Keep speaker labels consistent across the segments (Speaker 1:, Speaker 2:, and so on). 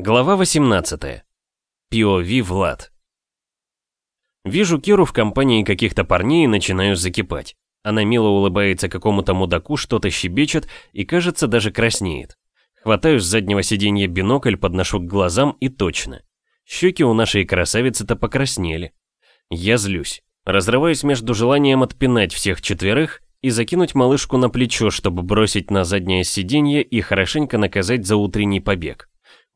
Speaker 1: Глава 18. POV Влад. Вижу Киру в компании каких-то парней и начинаю закипать. Она мило улыбается какому-то мудаку, что-то щебечет и, кажется, даже краснеет. Хватаю с заднего сиденья бинокль, подношу к глазам и точно. Щеки у нашей красавицы-то покраснели. Я злюсь. Разрываюсь между желанием отпинать всех четверых и закинуть малышку на плечо, чтобы бросить на заднее сиденье и хорошенько наказать за утренний побег.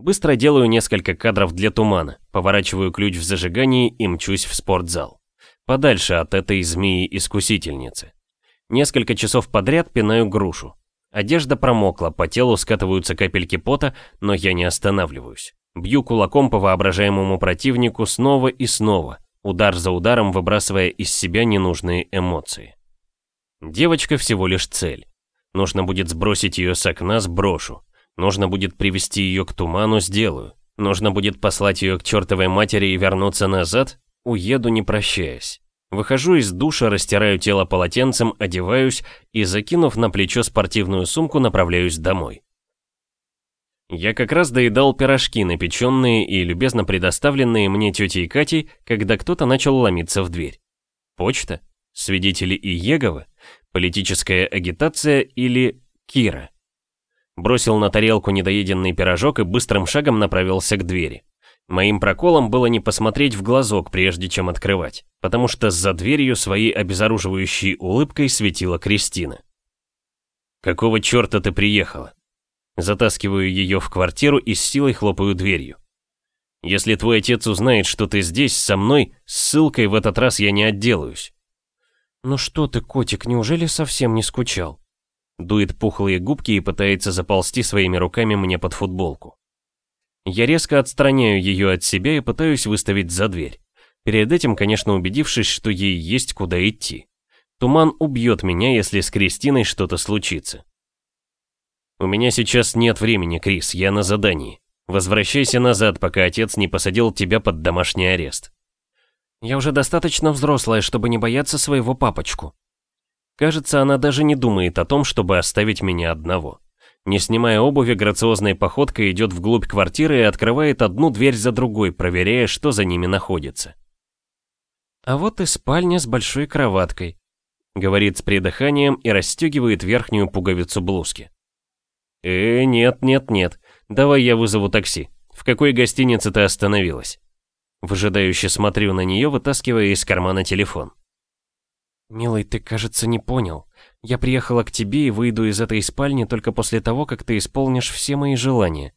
Speaker 1: Быстро делаю несколько кадров для тумана, поворачиваю ключ в зажигании и мчусь в спортзал. Подальше от этой змеи-искусительницы. Несколько часов подряд пинаю грушу. Одежда промокла, по телу скатываются капельки пота, но я не останавливаюсь. Бью кулаком по воображаемому противнику снова и снова, удар за ударом выбрасывая из себя ненужные эмоции. Девочка всего лишь цель. Нужно будет сбросить ее с окна, сброшу. Нужно будет привести ее к туману, сделаю. Нужно будет послать ее к чертовой матери и вернуться назад, уеду не прощаясь. Выхожу из душа, растираю тело полотенцем, одеваюсь и, закинув на плечо спортивную сумку, направляюсь домой. Я как раз доедал пирожки, напеченные и любезно предоставленные мне тетей Катей, когда кто-то начал ломиться в дверь. Почта? Свидетели Иеговы? Политическая агитация или Кира? Бросил на тарелку недоеденный пирожок и быстрым шагом направился к двери. Моим проколом было не посмотреть в глазок, прежде чем открывать, потому что за дверью своей обезоруживающей улыбкой светила Кристина. «Какого черта ты приехала?» Затаскиваю ее в квартиру и с силой хлопаю дверью. «Если твой отец узнает, что ты здесь, со мной, ссылкой в этот раз я не отделаюсь».
Speaker 2: «Ну что ты, котик, неужели совсем не скучал?»
Speaker 1: Дует пухлые губки и пытается заползти своими руками мне под футболку. Я резко отстраняю ее от себя и пытаюсь выставить за дверь. Перед этим, конечно, убедившись, что ей есть куда идти. Туман убьет меня, если с Кристиной что-то случится. У меня сейчас нет времени, Крис, я на задании. Возвращайся назад, пока отец не посадил тебя под домашний арест.
Speaker 2: Я уже достаточно взрослая, чтобы не бояться своего папочку.
Speaker 1: Кажется, она даже не думает о том, чтобы оставить меня одного. Не снимая обуви, грациозной походкой идет вглубь квартиры и открывает одну дверь за другой, проверяя, что за ними находится.
Speaker 2: «А вот и спальня с большой кроваткой», —
Speaker 1: говорит с придыханием и расстегивает верхнюю пуговицу блузки. «Э, нет, нет, нет, давай я вызову такси. В какой гостинице ты остановилась?» Выжидающе смотрю на нее, вытаскивая из кармана телефон.
Speaker 2: «Милый, ты, кажется, не понял. Я приехала к тебе и выйду из этой спальни только после того, как ты исполнишь все мои желания».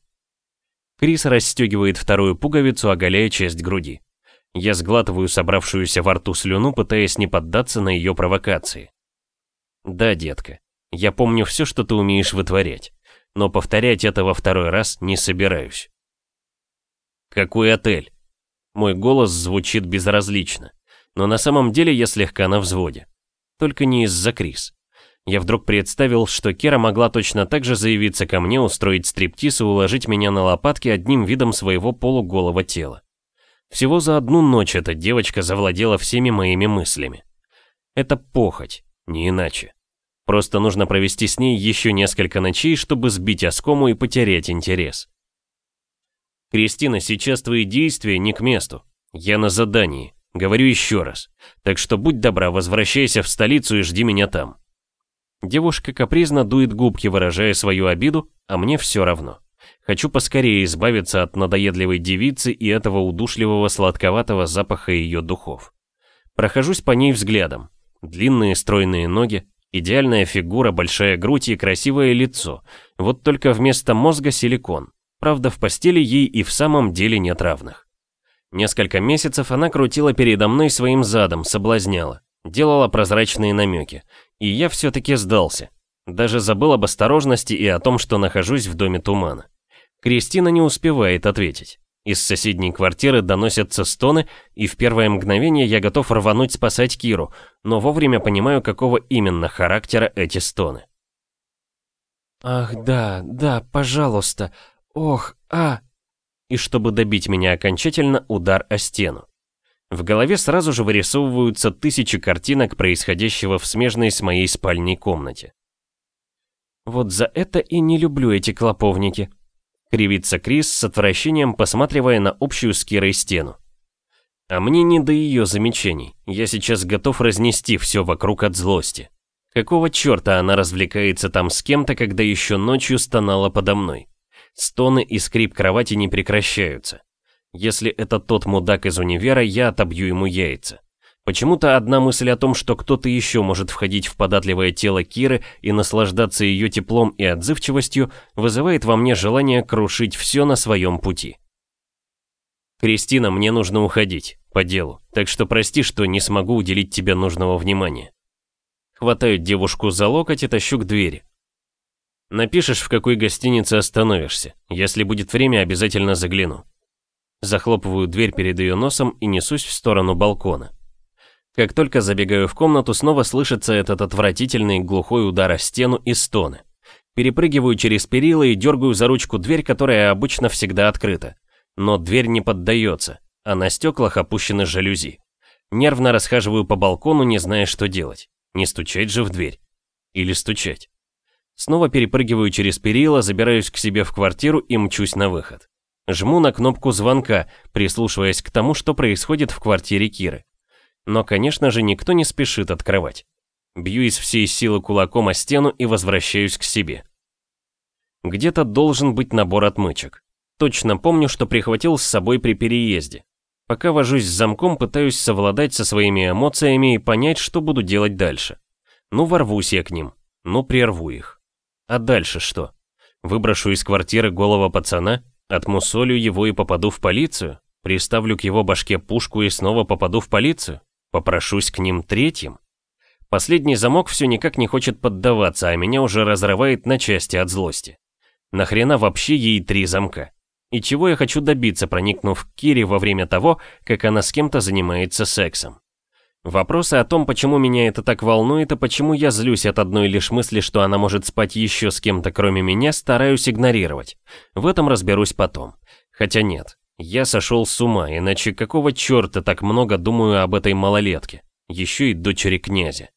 Speaker 1: Крис расстегивает вторую пуговицу, оголяя часть груди. Я сглатываю собравшуюся во рту слюну, пытаясь не поддаться на ее провокации. «Да, детка, я помню все, что ты умеешь вытворять, но повторять это во второй раз не собираюсь». «Какой отель?» Мой голос звучит безразлично но на самом деле я слегка на взводе. Только не из-за Крис. Я вдруг представил, что Кера могла точно так же заявиться ко мне, устроить стриптиз и уложить меня на лопатки одним видом своего полуголого тела. Всего за одну ночь эта девочка завладела всеми моими мыслями. Это похоть, не иначе. Просто нужно провести с ней еще несколько ночей, чтобы сбить оскому и потерять интерес. Кристина, сейчас твои действия не к месту. Я на задании. Говорю еще раз. Так что будь добра, возвращайся в столицу и жди меня там. Девушка капризно дует губки, выражая свою обиду, а мне все равно. Хочу поскорее избавиться от надоедливой девицы и этого удушливого сладковатого запаха ее духов. Прохожусь по ней взглядом. Длинные стройные ноги, идеальная фигура, большая грудь и красивое лицо. Вот только вместо мозга силикон. Правда, в постели ей и в самом деле нет равных. Несколько месяцев она крутила передо мной своим задом, соблазняла, делала прозрачные намеки. И я все-таки сдался. Даже забыл об осторожности и о том, что нахожусь в доме тумана. Кристина не успевает ответить. Из соседней квартиры доносятся стоны, и в первое мгновение я готов рвануть спасать Киру, но вовремя понимаю, какого именно характера эти стоны.
Speaker 2: «Ах, да, да, пожалуйста. Ох, а...»
Speaker 1: и чтобы добить меня окончательно, удар о стену. В голове сразу же вырисовываются тысячи картинок происходящего в смежной с моей спальней комнате.
Speaker 2: Вот за это и не люблю эти клоповники.
Speaker 1: Кривится Крис с отвращением, посматривая на общую с Кирой стену. А мне не до ее замечаний. Я сейчас готов разнести все вокруг от злости. Какого черта она развлекается там с кем-то, когда еще ночью стонала подо мной? Стоны и скрип кровати не прекращаются. Если это тот мудак из универа, я отобью ему яйца. Почему-то одна мысль о том, что кто-то еще может входить в податливое тело Киры и наслаждаться ее теплом и отзывчивостью, вызывает во мне желание крушить все на своем пути. «Кристина, мне нужно уходить, по делу, так что прости, что не смогу уделить тебе нужного внимания». Хватаю девушку за локоть и тащу к двери. Напишешь, в какой гостинице остановишься. Если будет время, обязательно загляну. Захлопываю дверь перед ее носом и несусь в сторону балкона. Как только забегаю в комнату, снова слышится этот отвратительный глухой удар о стену и стоны. Перепрыгиваю через перила и дергаю за ручку дверь, которая обычно всегда открыта. Но дверь не поддается, а на стеклах опущены жалюзи. Нервно расхаживаю по балкону, не зная, что делать. Не стучать же в дверь. Или стучать. Снова перепрыгиваю через перила, забираюсь к себе в квартиру и мчусь на выход. Жму на кнопку звонка, прислушиваясь к тому, что происходит в квартире Киры. Но, конечно же, никто не спешит открывать. Бью из всей силы кулаком о стену и возвращаюсь к себе. Где-то должен быть набор отмычек. Точно помню, что прихватил с собой при переезде. Пока вожусь с замком, пытаюсь совладать со своими эмоциями и понять, что буду делать дальше. Ну, ворвусь я к ним. Ну, прерву их. А дальше что? Выброшу из квартиры голого пацана? Отмусолю его и попаду в полицию? Приставлю к его башке пушку и снова попаду в полицию? Попрошусь к ним третьим? Последний замок все никак не хочет поддаваться, а меня уже разрывает на части от злости. Нахрена вообще ей три замка? И чего я хочу добиться, проникнув к Кире во время того, как она с кем-то занимается сексом? Вопросы о том, почему меня это так волнует и почему я злюсь от одной лишь мысли, что она может спать еще с кем-то кроме меня, стараюсь игнорировать. В этом разберусь потом. Хотя нет, я сошел с ума, иначе какого черта так много думаю об этой малолетке? Еще и дочери князя.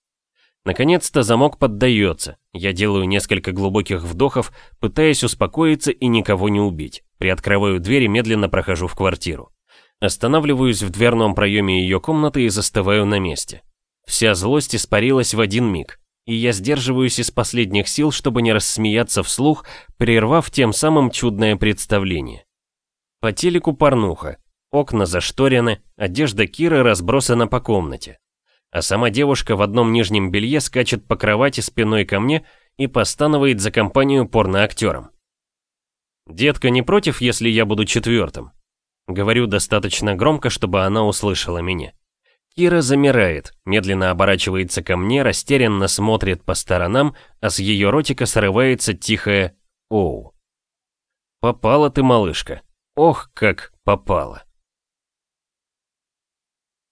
Speaker 1: Наконец-то замок поддается. Я делаю несколько глубоких вдохов, пытаясь успокоиться и никого не убить. Приоткрываю дверь и медленно прохожу в квартиру. Останавливаюсь в дверном проеме ее комнаты и застываю на месте. Вся злость испарилась в один миг, и я сдерживаюсь из последних сил, чтобы не рассмеяться вслух, прервав тем самым чудное представление. По телеку порнуха, окна зашторены, одежда Киры разбросана по комнате. А сама девушка в одном нижнем белье скачет по кровати спиной ко мне и постанывает за компанию порноактерам. «Детка не против, если я буду четвертым?» Говорю достаточно громко, чтобы она услышала меня. Кира замирает, медленно оборачивается ко мне, растерянно смотрит по сторонам, а с ее ротика срывается тихое «Оу». «Попала ты, малышка. Ох, как попала».